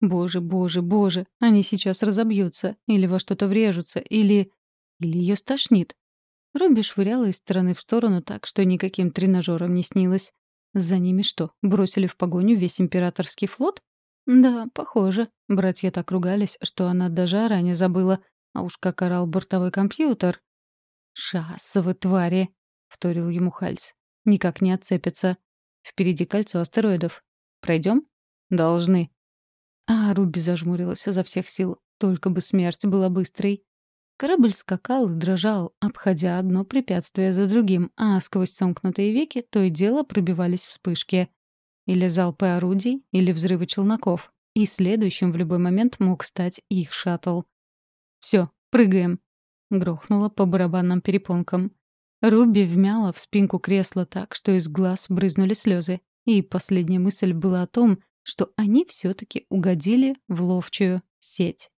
Боже, боже, боже, они сейчас разобьются, или во что-то врежутся, или... Или ее стошнит. Робби швыряла из стороны в сторону так, что никаким тренажером не снилось. За ними что, бросили в погоню весь императорский флот? Да, похоже. Братья так ругались, что она даже о ране забыла. А уж как орал бортовой компьютер. «Шассовы твари!» — вторил ему Хальс. «Никак не отцепятся. Впереди кольцо астероидов. Пройдем? Должны». А Руби зажмурилась изо всех сил. Только бы смерть была быстрой. Корабль скакал и дрожал, обходя одно препятствие за другим, а сквозь сомкнутые веки то и дело пробивались вспышки. Или залпы орудий, или взрывы челноков. И следующим в любой момент мог стать их шаттл. «Все, прыгаем!» — грохнуло по барабанным перепонкам. Руби вмяла в спинку кресла так, что из глаз брызнули слезы. И последняя мысль была о том, что они все таки угодили в ловчую сеть.